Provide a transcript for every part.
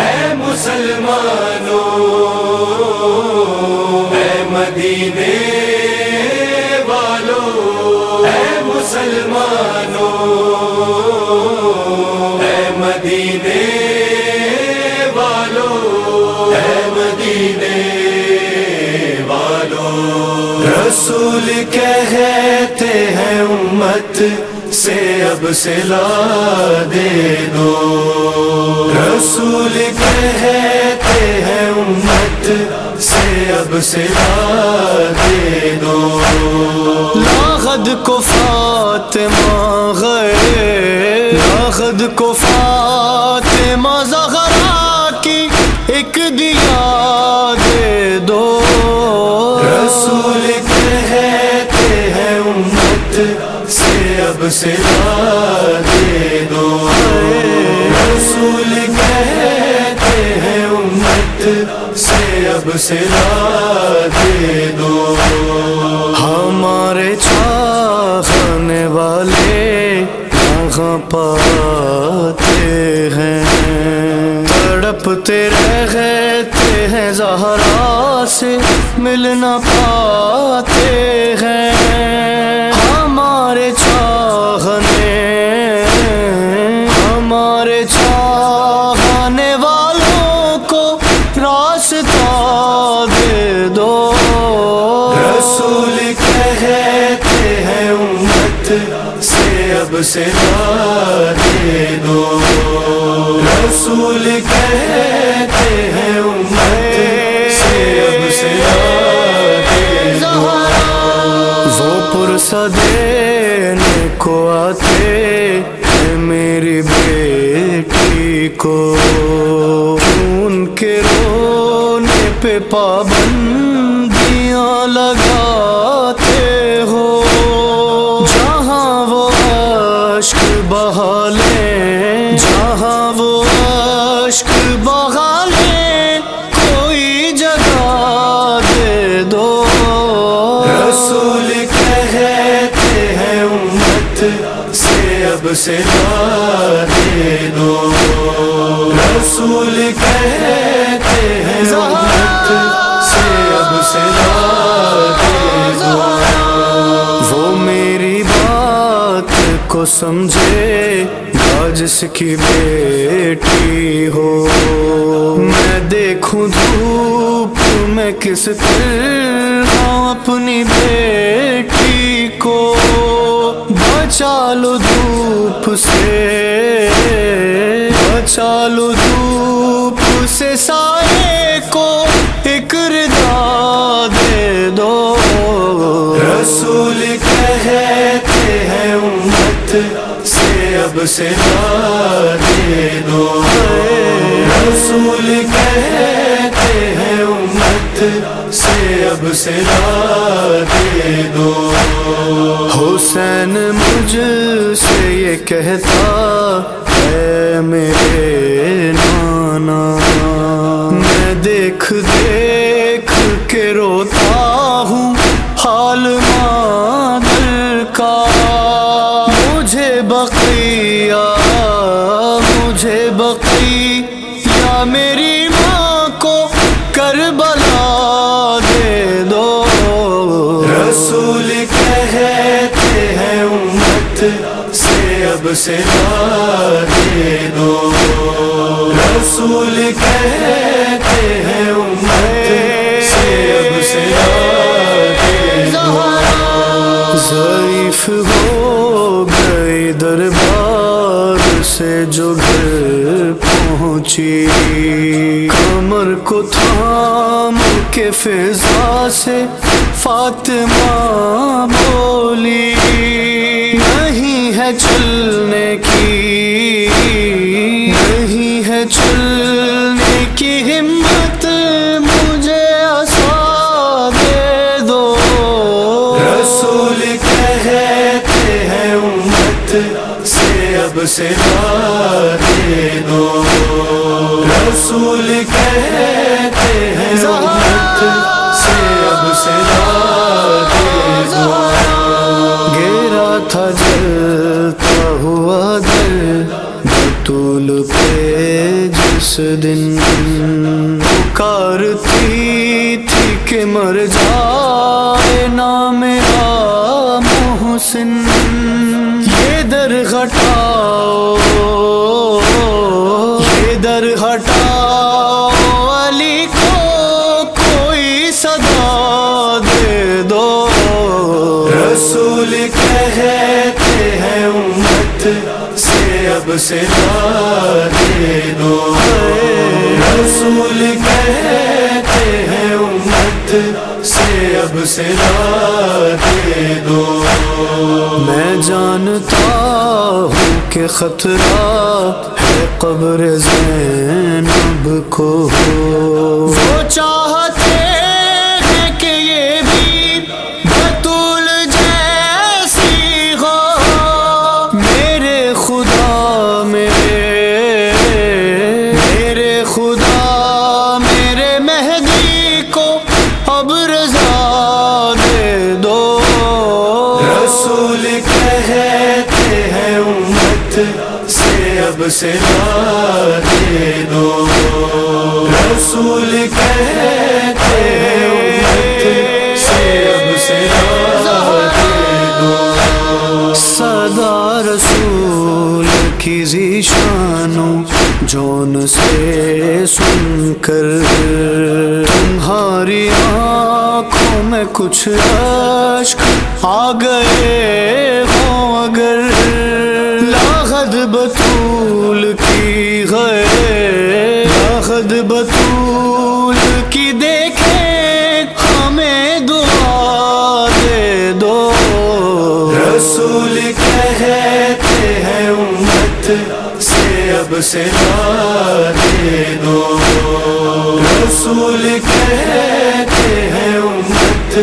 اے مسلمانوں اے مدینے والو، اے مسلمانوں اے مدینے والو، اے مدینے والو۔ رسول کہتے ہیں امت سے اب سلا دے دو۔ رسول کہتے ہیں امت سے اب سلا دے دو۔ لاغد کو فاطمہ غیر، لاغد کو فاطمہ زغر سے سلا دے دو رسول کہتے ہیں امت سے اب سلا دے دو۔ ہمارے چاہنے والے کہاں پاتے ہیں۔ تڑپتے رہتے ہیں زہرا سے ملنا پاتے ہیں۔ سے دے دو، رسول کہتے ہیں امت سے اب سلا دے دو۔ وہ پرسا دینے کو آتے ہیں میری بیٹی کو۔ ان کے رونے پہ پابندیاں اشک بہا لیں کوئی جگہ دے دو۔ رسول کہتے ہیں امت سے اب سلا دے دو۔ رسول کہتے ہیں امت سے اب سلا دے دو۔ وہ میری بات کو سمجھے۔ جس کی بیٹی ہو میں دیکھوں دھوپ میں کس طرح اپنی بیٹی کو بچا لو دھوپ سے بچا لو دھوپ سے سائے کو ایک ردا دے دو رسول کہتے ہیں امت اب سلا دے دو۔ رسول کہتے ہیں امت سے اب سلا دے دو۔ حسین مجھ سے یہ کہتا ہے، میرے نانا، میں دیکھ دیکھ سے دے دو، رسول کہتے ہیں امت سے اب سلا دے دو۔ ضعیف ہو گئی دربار سے جو گھر پہنچی۔ کمر کو تھام کے فضا سے فاطمہ بولی۔ ہے چلنے کی۔ نہیں ہے چلنے کی ہمت، مجھے آسا دے دو۔ رسول کہتے ہیں امت سے اب سلا دے دو۔ رسول کہتے ہیں تھی کہ مر جائے نا میرا محسن یہ در گھٹاؤ یہ در ہٹاؤ علی کو کوئی صدا دے دو رسول کہتے ہیں امت سے اب سے دے دو رسول کہتے ہیں، امت سے اب سے دے دو۔ میں جانتا ہوں کہ خطرہ ہے قبر زینب کو۔ وہ چاہتے میرے خدا، میرے مہدی کو اب رضا دے دو۔ رسول کہتے ہیں امت سے اب سے دے دو۔ رسول کہتے جون سے سن کر تمہاری آنکھوں میں کچھ اشک آ گئے ہوں اگر لاغد بطول کی گئے لاغد بطول سب سے دے دو۔ رسول کہتے ہیں امت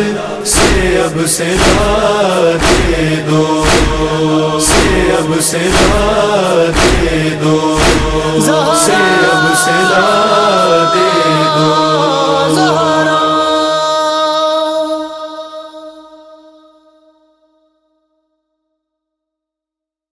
سے اب سے دے دو۔ سے اب سے دے دو۔ سے اب سے